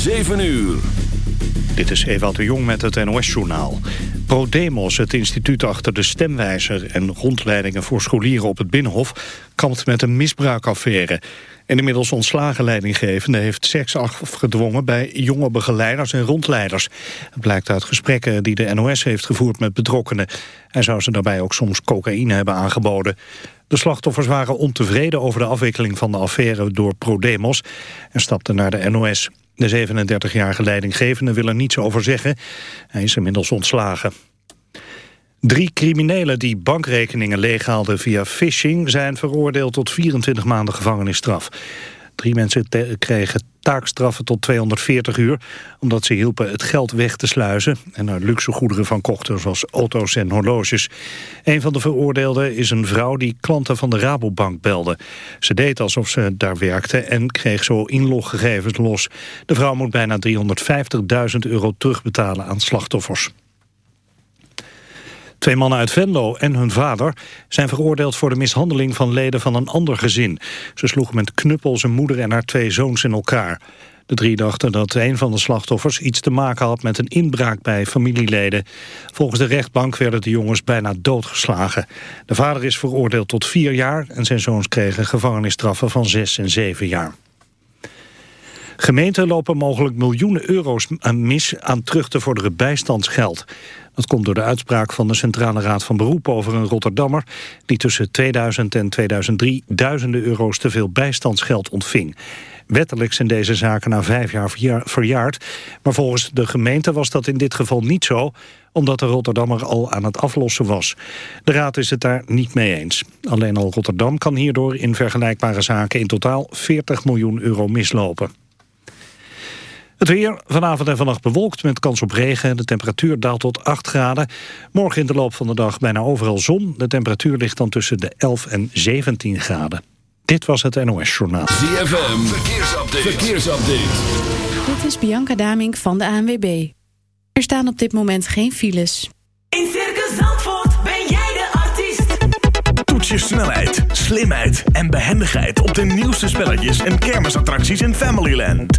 7 uur. Dit is Ewout de Jong met het NOS-journaal. ProDemos, het instituut achter de stemwijzer en rondleidingen voor scholieren op het Binnenhof, kampt met een misbruikaffaire. En inmiddels ontslagen leidinggevende heeft seks afgedwongen bij jonge begeleiders en rondleiders. Het blijkt uit gesprekken die de NOS heeft gevoerd met betrokkenen. Hij zou ze daarbij ook soms cocaïne hebben aangeboden. De slachtoffers waren ontevreden over de afwikkeling van de affaire door ProDemos en stapten naar de NOS. De 37-jarige leidinggevende wil er niets over zeggen. Hij is inmiddels ontslagen. Drie criminelen die bankrekeningen leeghaalden via phishing... zijn veroordeeld tot 24 maanden gevangenisstraf. Drie mensen kregen taakstraffen tot 240 uur... omdat ze hielpen het geld weg te sluizen... en er luxe goederen van kochten, zoals auto's en horloges. Een van de veroordeelden is een vrouw die klanten van de Rabobank belde. Ze deed alsof ze daar werkte en kreeg zo inloggegevens los. De vrouw moet bijna 350.000 euro terugbetalen aan slachtoffers. Twee mannen uit Venlo en hun vader zijn veroordeeld voor de mishandeling van leden van een ander gezin. Ze sloegen met knuppel zijn moeder en haar twee zoons in elkaar. De drie dachten dat een van de slachtoffers iets te maken had met een inbraak bij familieleden. Volgens de rechtbank werden de jongens bijna doodgeslagen. De vader is veroordeeld tot vier jaar en zijn zoons kregen gevangenisstraffen van zes en zeven jaar. Gemeenten lopen mogelijk miljoenen euro's mis aan terug te vorderen bijstandsgeld. Dat komt door de uitspraak van de Centrale Raad van Beroep over een Rotterdammer... die tussen 2000 en 2003 duizenden euro's te veel bijstandsgeld ontving. Wettelijk zijn deze zaken na vijf jaar verjaard. Maar volgens de gemeente was dat in dit geval niet zo... omdat de Rotterdammer al aan het aflossen was. De Raad is het daar niet mee eens. Alleen al Rotterdam kan hierdoor in vergelijkbare zaken... in totaal 40 miljoen euro mislopen. Het weer vanavond en vannacht bewolkt met kans op regen. De temperatuur daalt tot 8 graden. Morgen in de loop van de dag bijna overal zon. De temperatuur ligt dan tussen de 11 en 17 graden. Dit was het NOS Journaal. ZFM, verkeersupdate. verkeersupdate. Dit is Bianca Damink van de ANWB. Er staan op dit moment geen files. In Circus Zandvoort ben jij de artiest. Toets je snelheid, slimheid en behendigheid... op de nieuwste spelletjes en kermisattracties in Familyland.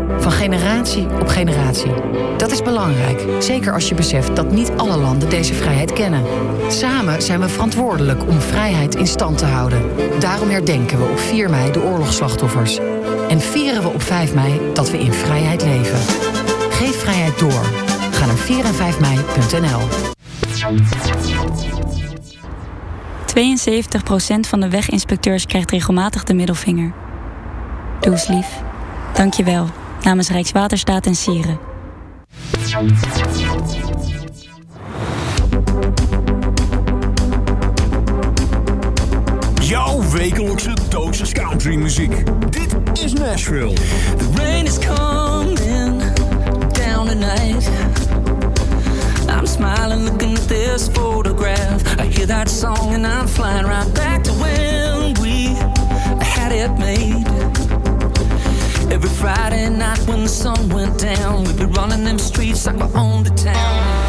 Van generatie op generatie. Dat is belangrijk, zeker als je beseft dat niet alle landen deze vrijheid kennen. Samen zijn we verantwoordelijk om vrijheid in stand te houden. Daarom herdenken we op 4 mei de oorlogsslachtoffers. En vieren we op 5 mei dat we in vrijheid leven. Geef vrijheid door. Ga naar 4 en 5 mei.nl. 72% van de weginspecteurs krijgt regelmatig de middelvinger. Doe eens lief. Dank je wel namens Rijkswaterstaat en Sieren. Jouw wekelijkse dosis country muziek. Dit is Nashville. The rain is coming down tonight. I'm smiling looking at this photograph. I hear that song and I'm flying right back to when we had it made. Every Friday night when the sun went down, we'd be running them streets like we owned the town.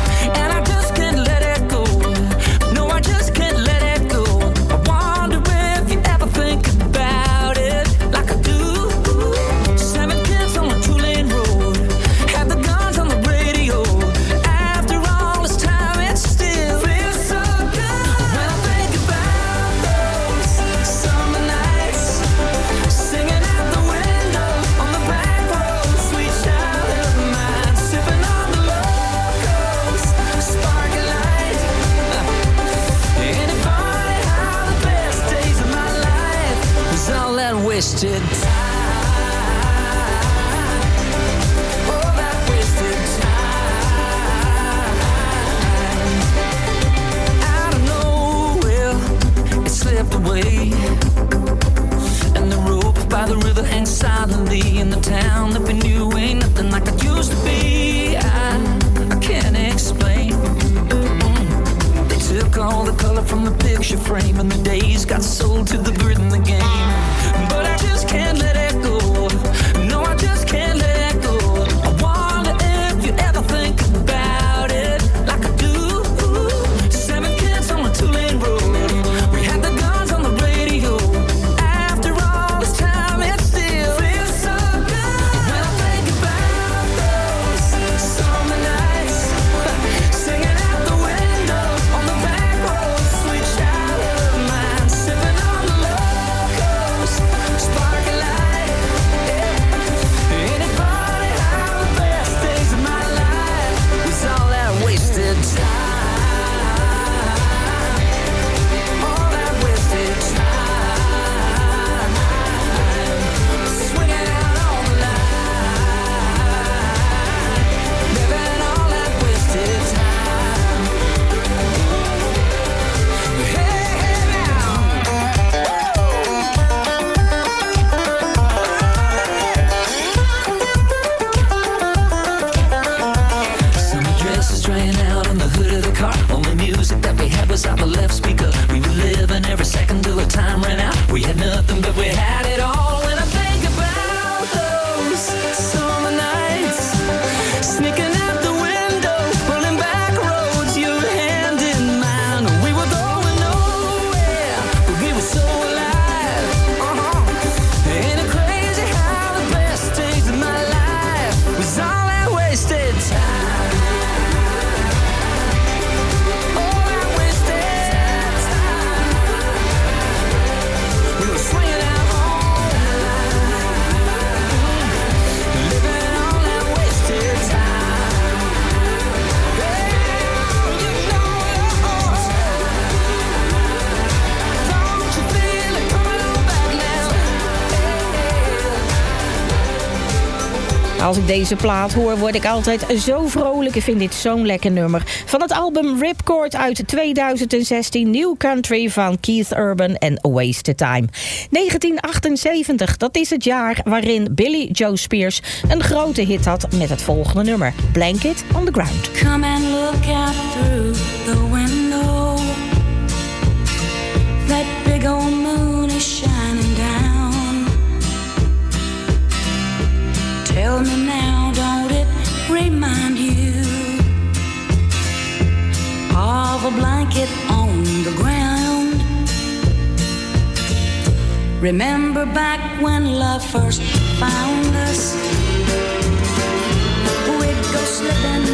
deze plaat hoor, word ik altijd zo vrolijk. en vind dit zo'n lekker nummer. Van het album Ripcord uit 2016, New Country van Keith Urban en Wasted Time. 1978, dat is het jaar waarin Billy Joe Spears een grote hit had met het volgende nummer: Blanket on the Ground. Come and look out through the window. Moon down. Tell me. of a blanket on the ground. Remember back when love first found us? We'd go slipping.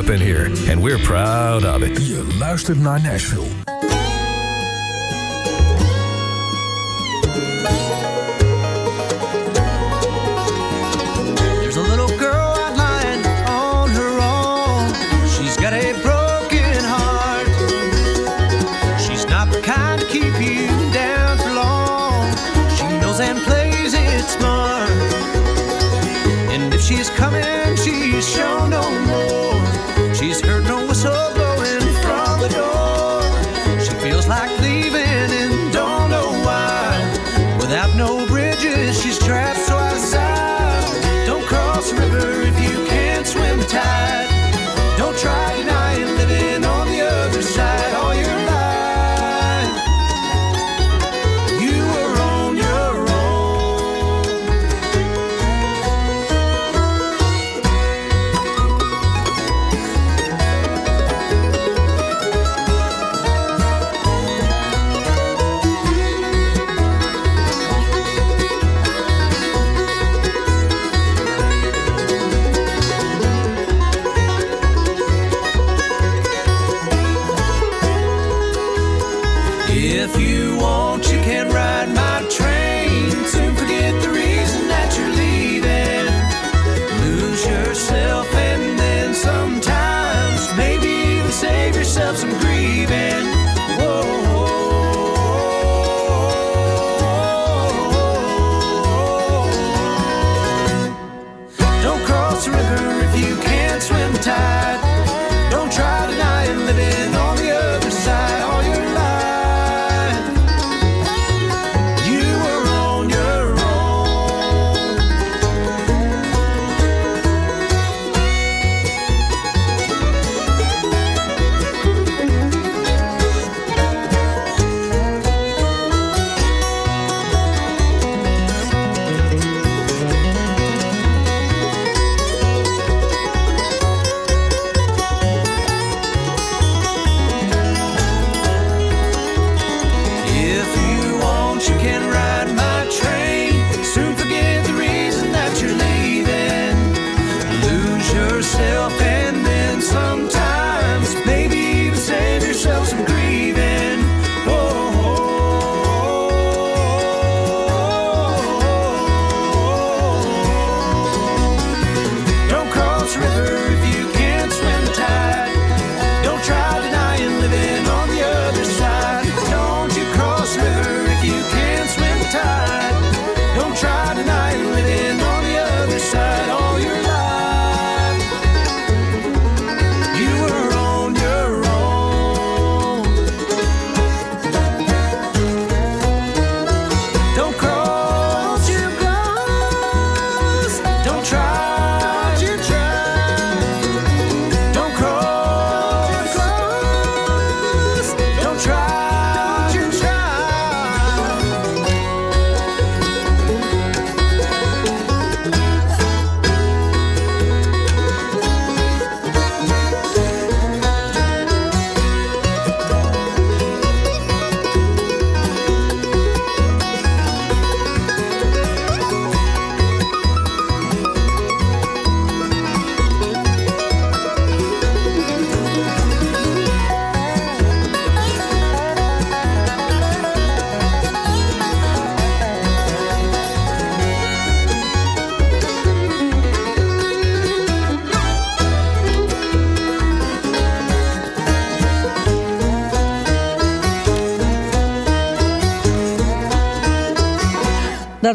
up in here, and we're proud of it. Je luistert naar Nashville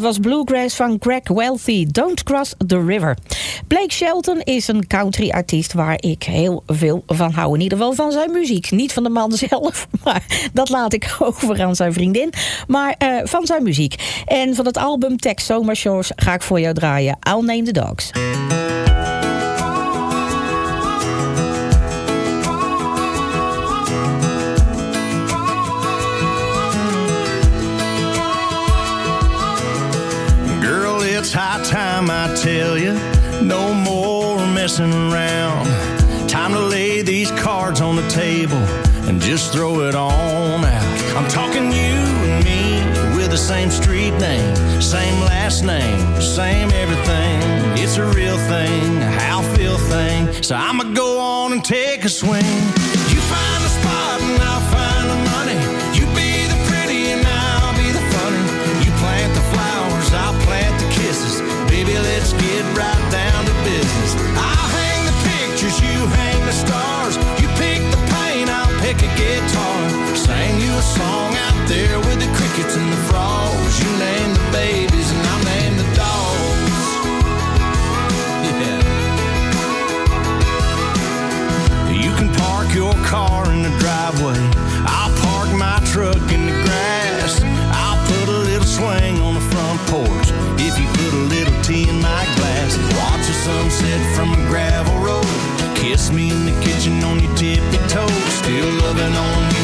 was Bluegrass van Greg Wealthy, Don't Cross the River. Blake Shelton is een country-artiest waar ik heel veel van hou. In ieder geval van zijn muziek. Niet van de man zelf, maar dat laat ik over aan zijn vriendin. Maar eh, van zijn muziek. En van het album Tex Summer Shores ga ik voor jou draaien. I'll Name the Dogs. High time I tell you, no more messing around. Time to lay these cards on the table and just throw it on out. I'm talking you and me with the same street name, same last name, same everything. It's a real thing, a how feel thing. So I'ma go on and take a swing. You find guitar. Sing you a song out there with the crickets and the frogs. You name the babies and I'll name the dogs. Yeah. You can park your car in the driveway. I'll park my truck in the grass. I'll put a little swing on the front porch. If you put a little tea in my glass, watch the sunset from a gravel road. Kiss me in the Still loving on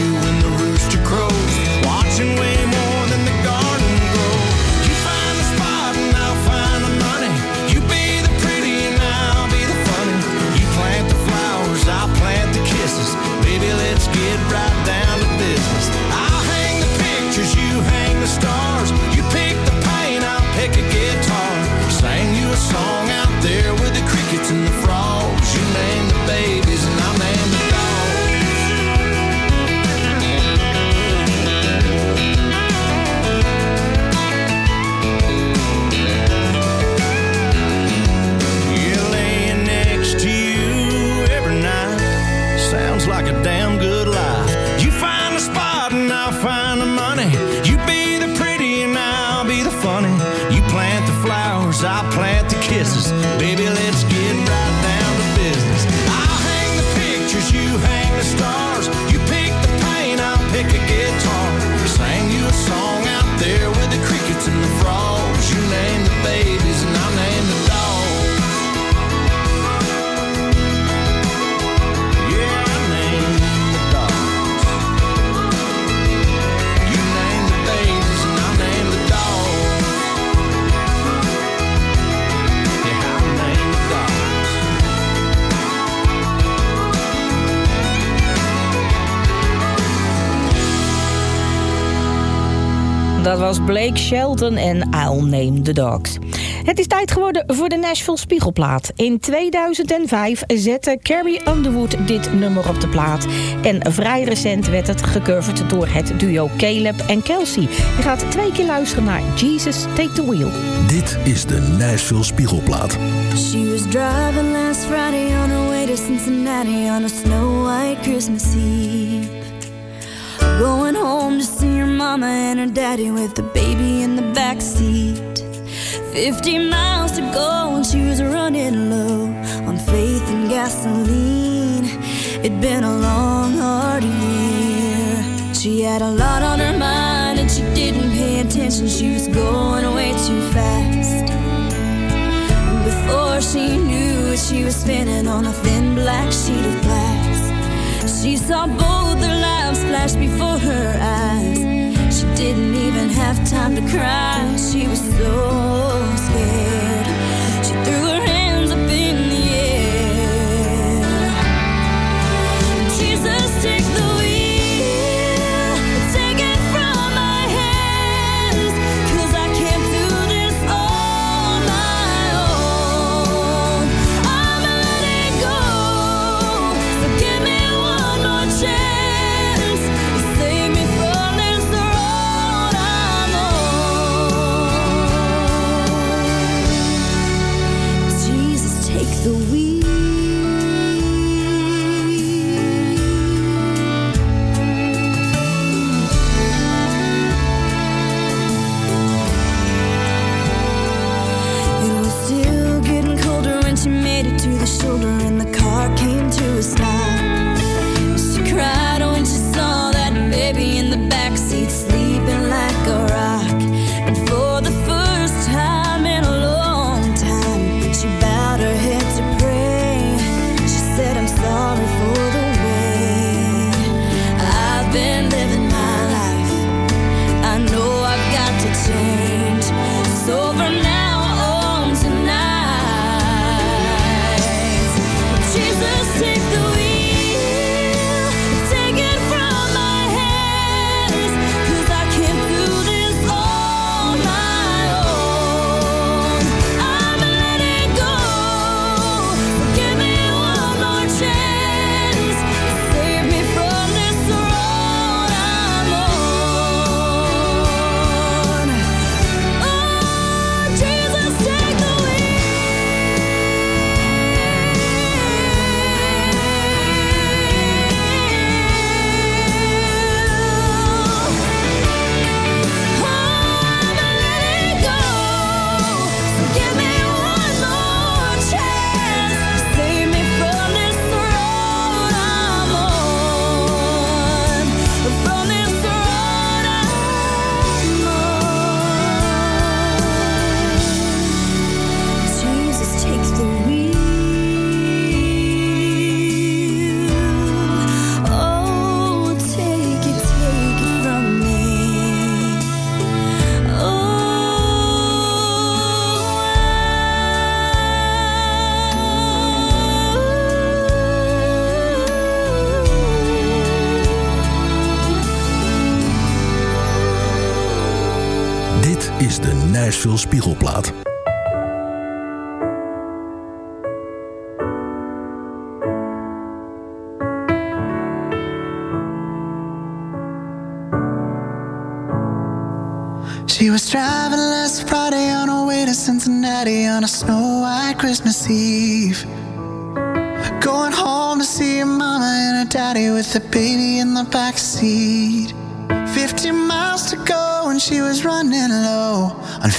like a damn good Dat was Blake Shelton en I'll Name the Dogs. Het is tijd geworden voor de Nashville Spiegelplaat. In 2005 zette Carrie Underwood dit nummer op de plaat. En vrij recent werd het gecoverd door het duo Caleb en Kelsey. Je gaat twee keer luisteren naar Jesus Take the Wheel. Dit is de Nashville Spiegelplaat. She was driving last Friday on her way to Cincinnati on a snow white Christmas Eve. Going home to see her mama and her daddy with the baby in the back seat. 50 miles to go and she was running low on faith and gasoline. It'd been a long, hard year. She had a lot on her mind and she didn't pay attention. She was going way too fast. And before she knew it, she was spinning on a thin black sheet of glass. She saw both their lives flash before her eyes. She didn't even have time to cry. She was so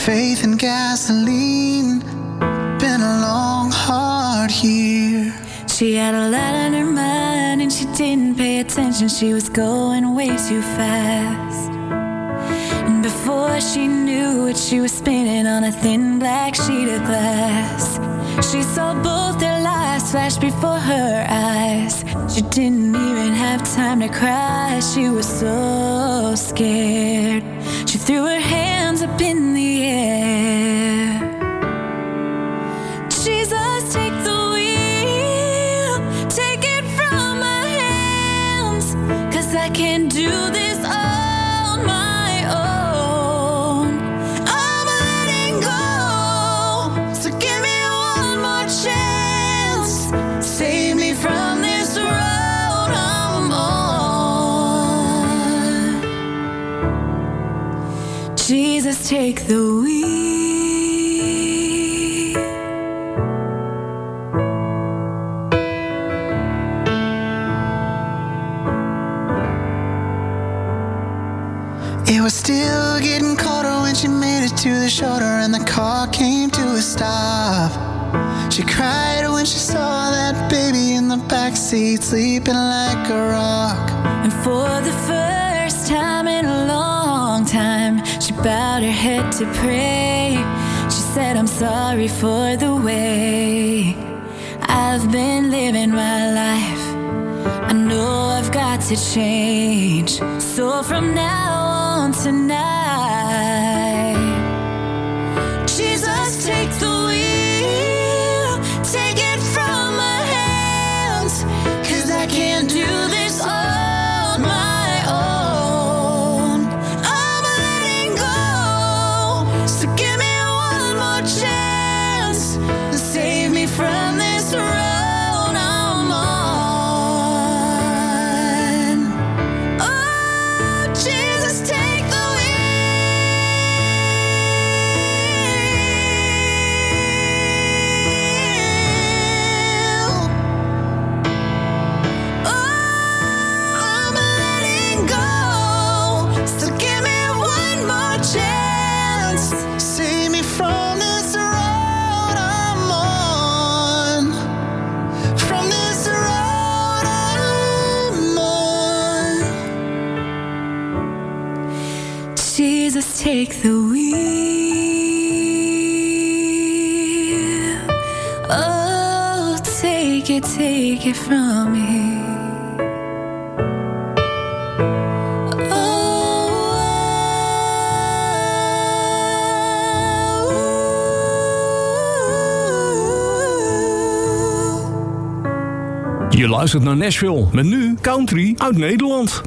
faith in gasoline. Been a long, hard year. She had a lot on her mind and she didn't pay attention. She was going way too fast. And before she knew it, she was spinning on a thin black sheet of glass. She saw both their lives flash before her eyes. She didn't even have time to cry. She was so scared. She threw her hands up in the seat, sleeping like a rock. And for the first time in a long time, she bowed her head to pray. She said, I'm sorry for the way I've been living my life. I know I've got to change. So from now on, tonight. take from me. Je luistert naar Nashville met nu country uit Nederland.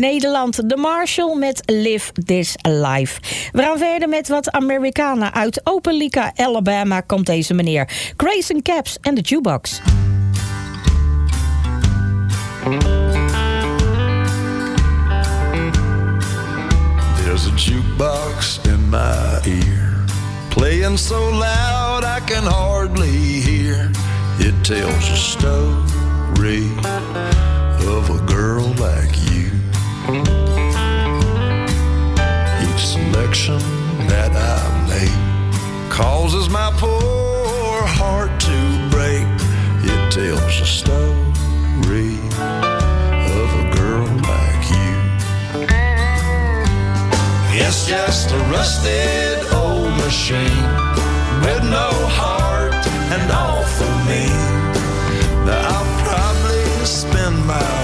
Nederland, The Marshall met Live This Life. We gaan verder met wat Americana. Uit Opelika, Alabama komt deze meneer. Grayson Caps en de Jukebox. There's a jukebox in my ear, playing so loud I can hardly hear. It tells a story of a girl like you. Each selection that I make causes my poor heart to break. It tells a story of a girl like you. It's just a rusted old machine with no heart and all for me. Now I'll probably spend my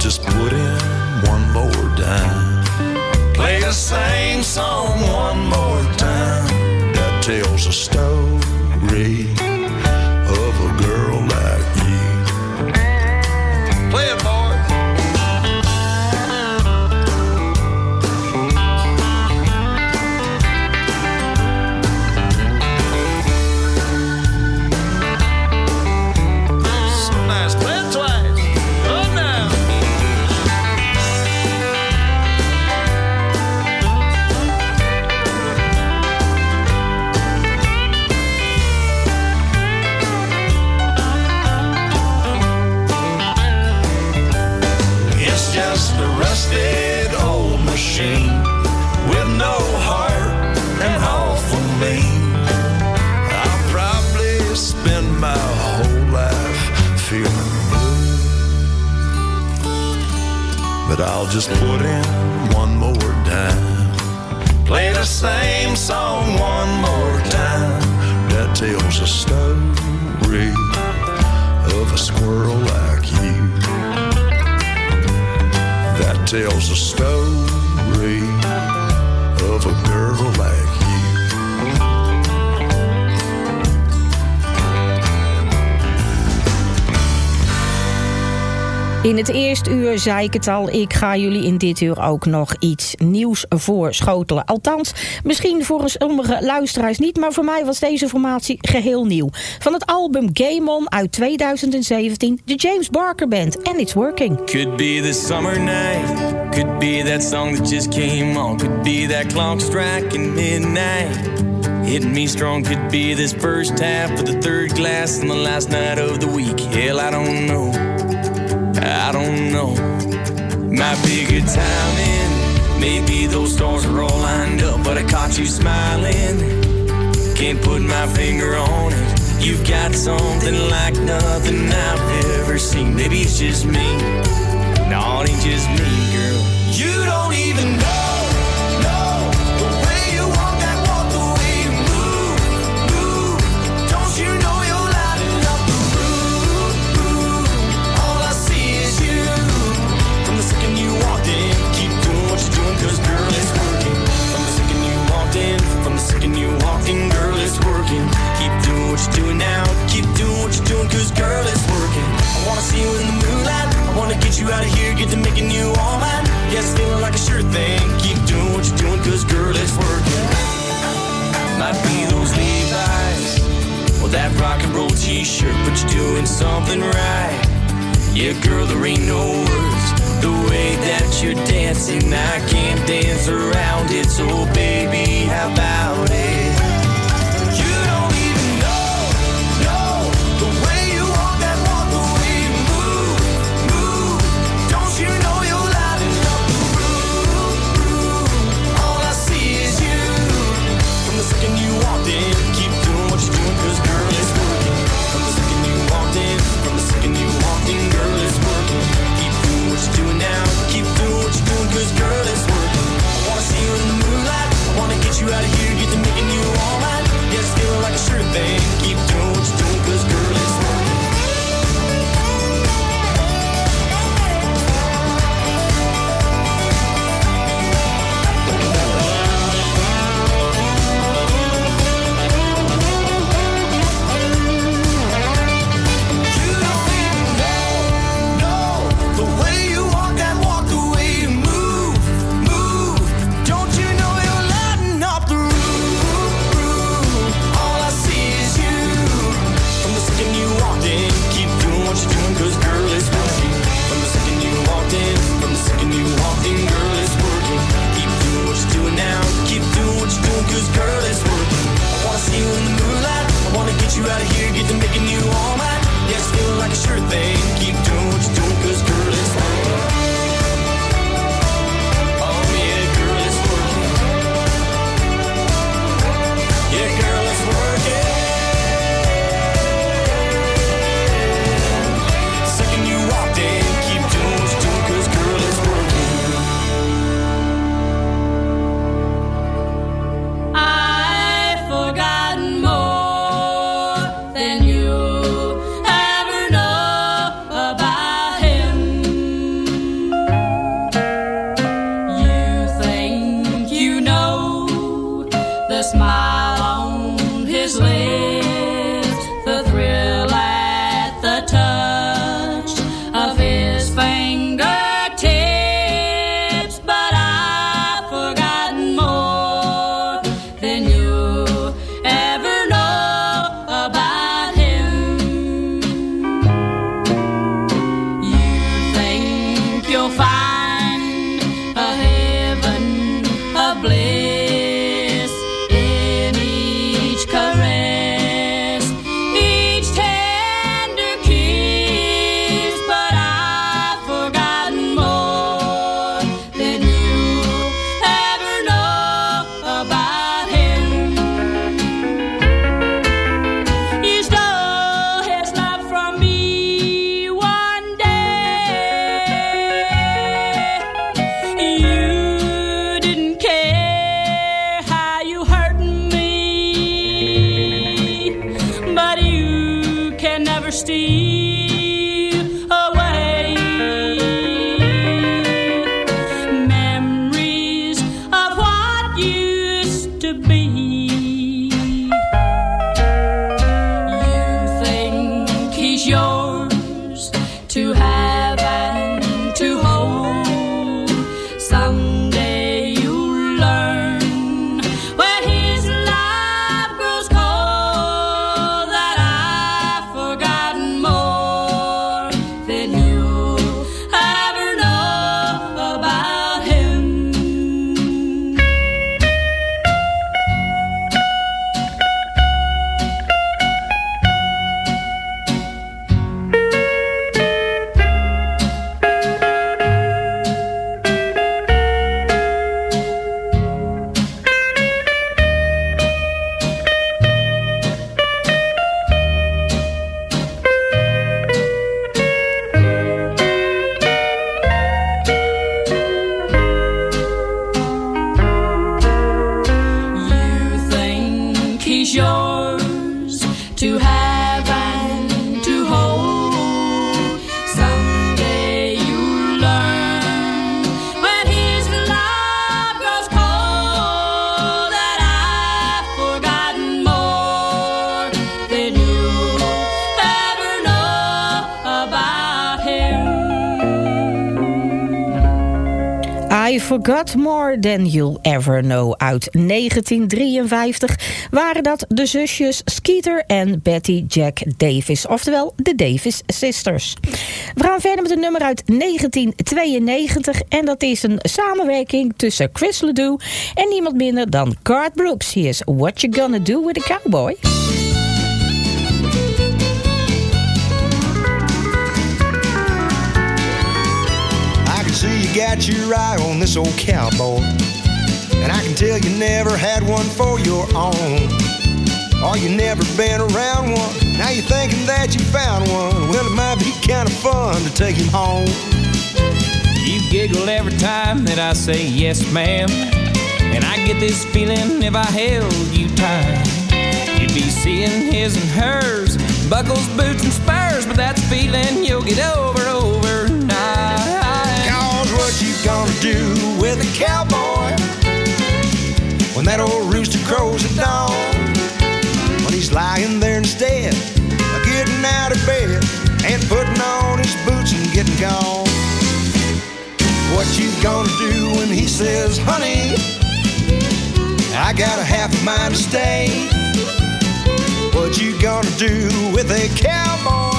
just put in one more dime. Play the same song one more time that tells a story I'll just put in one more dime. Play the same song one more time that tells a story of a squirrel like you that tells a story of a girl like you. In het eerste uur zei ik het al, ik ga jullie in dit uur ook nog iets nieuws voorschotelen. Althans, misschien voor sommige luisteraars niet, maar voor mij was deze formatie geheel nieuw. Van het album Game On uit 2017, de James Barker Band en It's Working. Could be the summer night. Could be that song that just came on. Could be that clock striking midnight. Hit me strong. Could be this first half of the third glass on the last night of the week. Hell, I don't know. I don't know. Might be good timing. Maybe those stars are all lined up, but I caught you smiling. Can't put my finger on it. You've got something like nothing I've ever seen. Maybe it's just me. No, it ain't just me, see you in the moonlight, I wanna get you out of here, get to making you all mine. Yeah, it's feeling like a sure thing. Keep doing what you're doing, cause girl, it's working. Might be those Levi's, or that rock and roll t-shirt, but you're doing something right. Yeah, girl, there ain't no words. The way that you're dancing, I can't dance around it. So, baby, how about it? Forgot More Than You'll Ever Know uit 1953 waren dat de zusjes Skeeter en Betty Jack Davis, oftewel de Davis Sisters. We gaan verder met een nummer uit 1992 en dat is een samenwerking tussen Chris Ledoux en niemand minder dan Garth Brooks. Hier is What You Gonna Do With a Cowboy. See you got your eye on this old cowboy. And I can tell you never had one for your own. Or you never been around one. Now you're thinking that you found one. Well, it might be kind of fun to take him home. You giggle every time that I say yes, ma'am. And I get this feeling if I held you tight, you'd be seeing his and hers, buckles, boots, and spurs. But that's a feeling you'll get over do with a cowboy when that old rooster crows at dawn? When he's lying there instead of getting out of bed and putting on his boots and getting gone. What you gonna do when he says, honey, I got a half a mind to stay? What you gonna do with a cowboy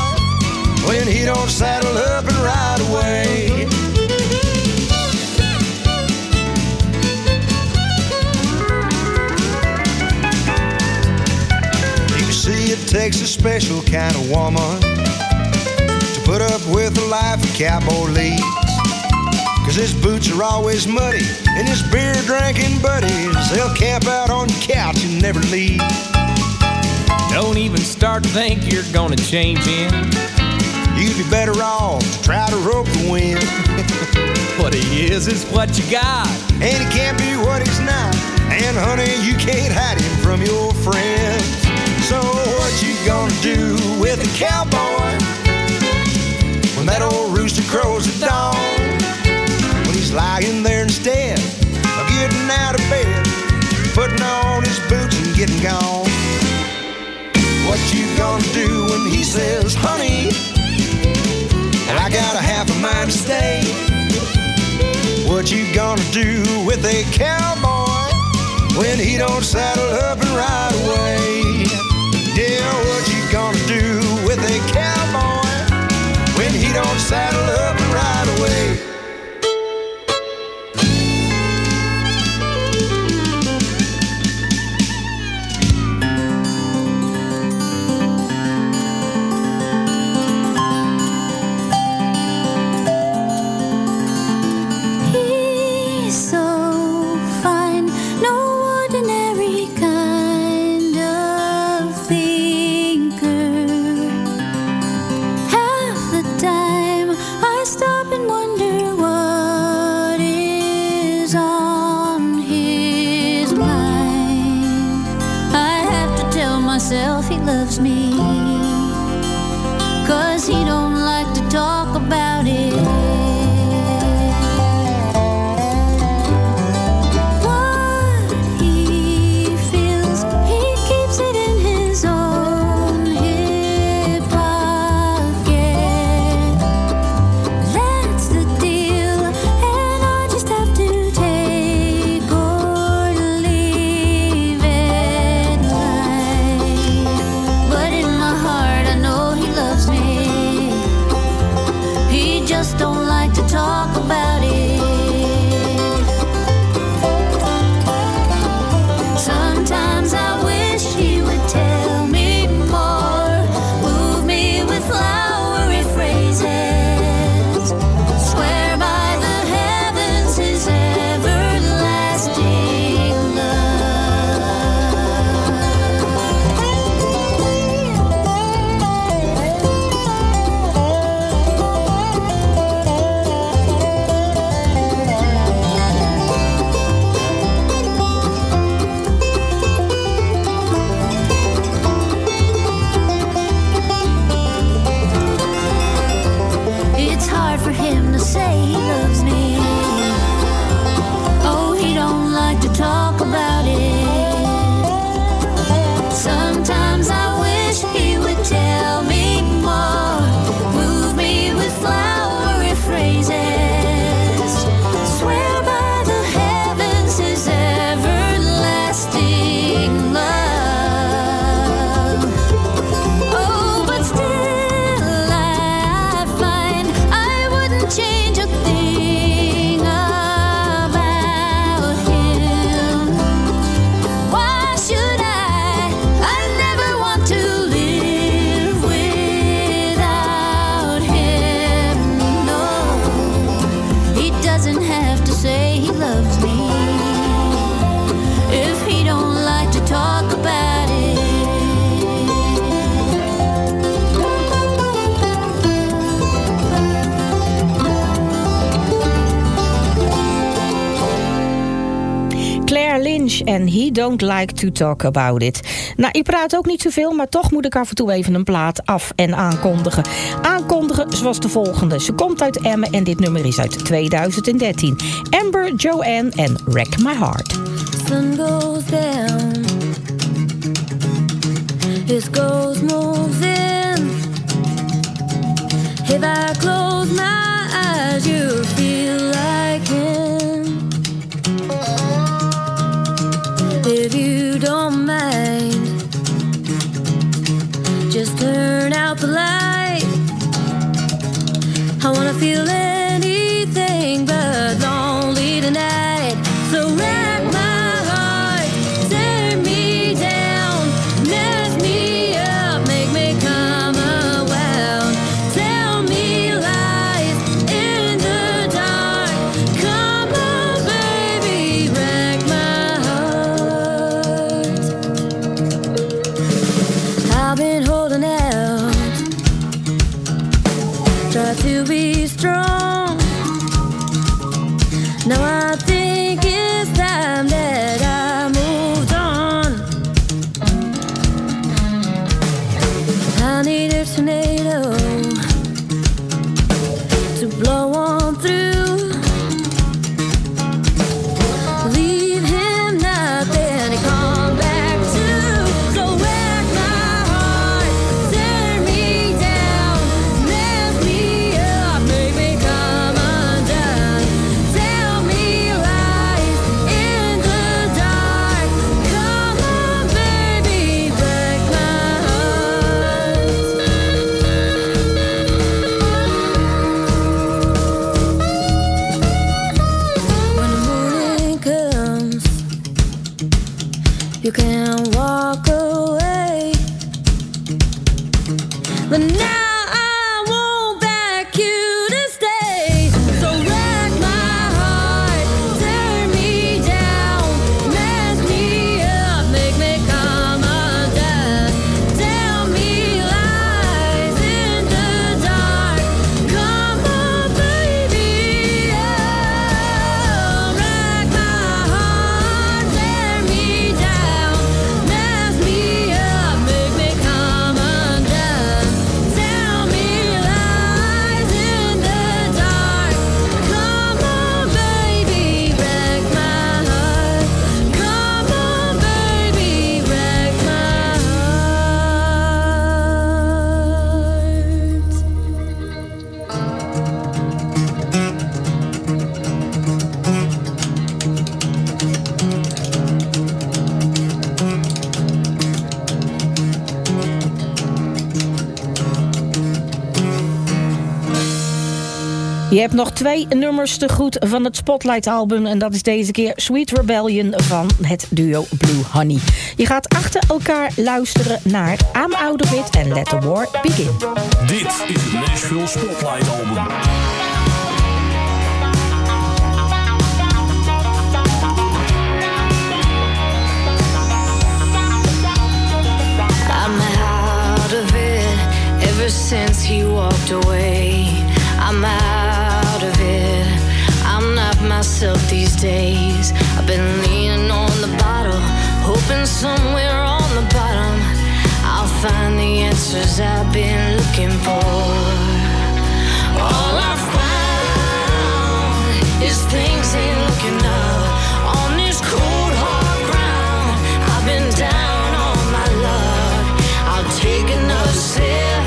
when he don't saddle up and ride away? Takes a special kind of woman to put up with the life a cowboy leads. Cause his boots are always muddy, and his beer drinking buddies, they'll camp out on your couch and never leave. Don't even start to think you're gonna change him. You'd be better off to try to rope the wind. what he is is what you got. And he can't be what he's not. And honey, you can't hide him from your friends. You gonna do with a cowboy when that old rooster crows at dawn? When he's lying there instead of getting out of bed, putting on his boots and getting gone. What you gonna do when he says, honey, I got a half a mind to stay? What you gonna do with a cowboy when he don't saddle up and ride away? don't like to talk about it. Nou, ik praat ook niet zoveel, maar toch moet ik af en toe even een plaat af en aankondigen. Aankondigen zoals de volgende. Ze komt uit Emmen en dit nummer is uit 2013. Amber Joanne en Wreck My Heart. Sun goes down. His ghost moves in. My hebt nog twee nummers te goed van het Spotlight-album... en dat is deze keer Sweet Rebellion van het duo Blue Honey. Je gaat achter elkaar luisteren naar I'm Out of It en Let the War Begin. Dit is het Nashville Spotlight Album. I'm out of it ever since he walked away. I'm out myself these days. I've been leaning on the bottle, hoping somewhere on the bottom I'll find the answers I've been looking for. All I found is things ain't looking up on this cold hard ground. I've been down on my luck. I'll take another sip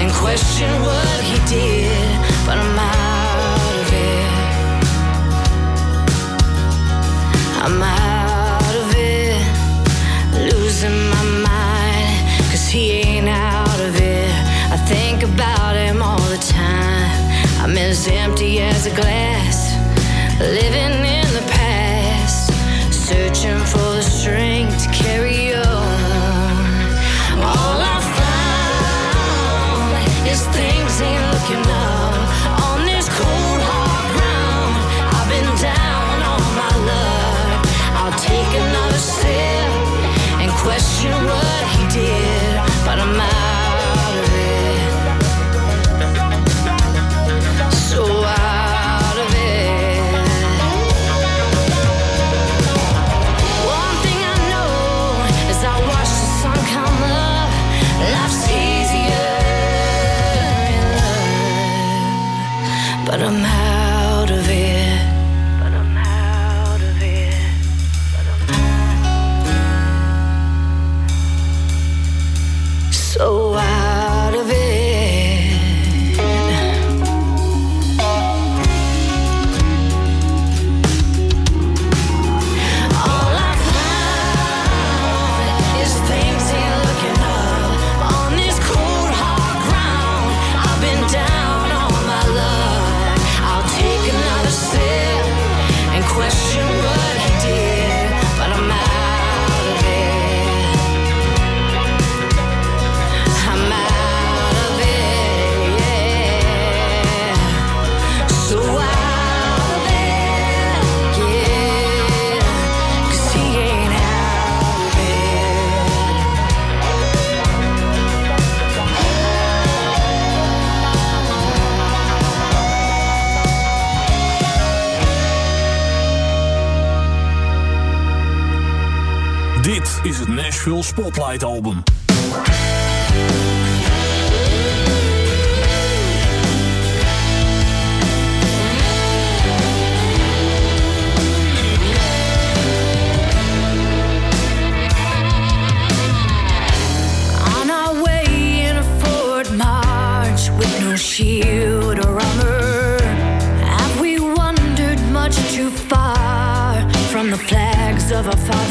and question what he did, but I'm out empty as a glass, living Nashville Spotlight Album. On our way in a Ford March with no shield or armor, have we wandered much too far from the flags of our fathers?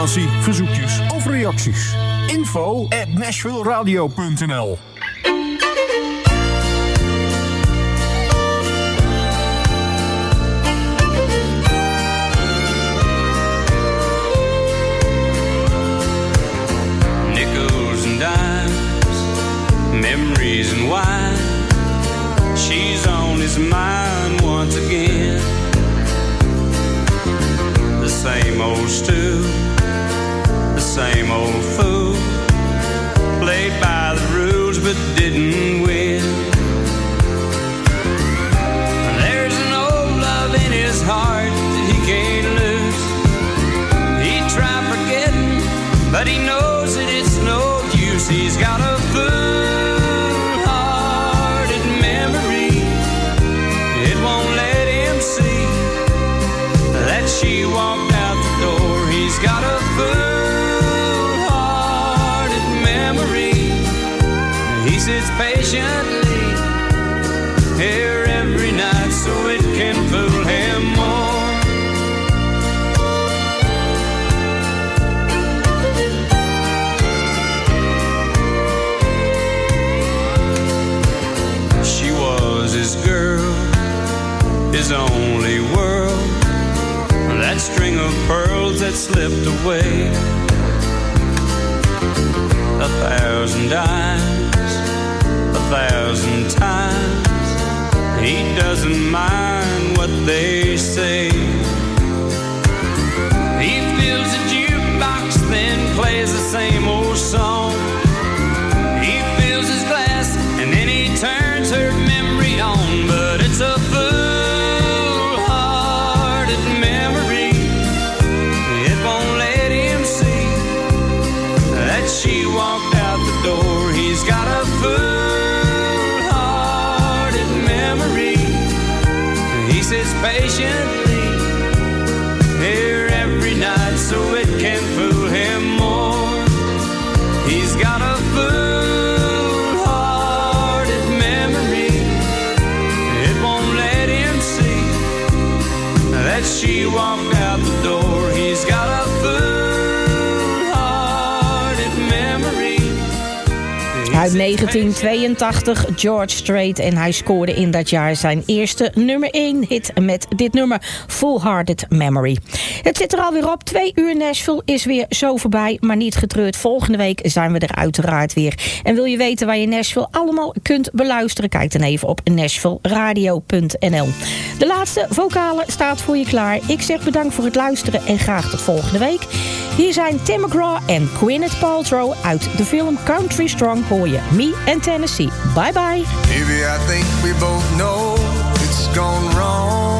Informatie, verzoekjes of reacties. Info at nashvilleradio.nl nickels and dimes, memories and wine. She's on his mind once again. The same old stew, same old fool. Played by the rules but didn't win. There's an old love in his heart that he can't lose. He tried forgetting, but he knows that it's no use. He's got a full-hearted memory. It won't let him see that she walked out the door. He's got a that slipped away. A thousand dimes, a thousand times. He doesn't mind what they say. Uit 1982, George Strait. En hij scoorde in dat jaar zijn eerste nummer 1 hit met dit nummer Full Hearted Memory. Het zit er alweer op. Twee uur Nashville is weer zo voorbij. Maar niet getreurd. Volgende week zijn we er uiteraard weer. En wil je weten waar je Nashville allemaal kunt beluisteren? Kijk dan even op nashvilleradio.nl. De laatste vocale staat voor je klaar. Ik zeg bedankt voor het luisteren en graag tot volgende week. Hier zijn Tim McGraw en Gwyneth Paltrow uit de film Country Strong hoor Me and Tennessee. Bye bye. Maybe I think we both know it's gone wrong,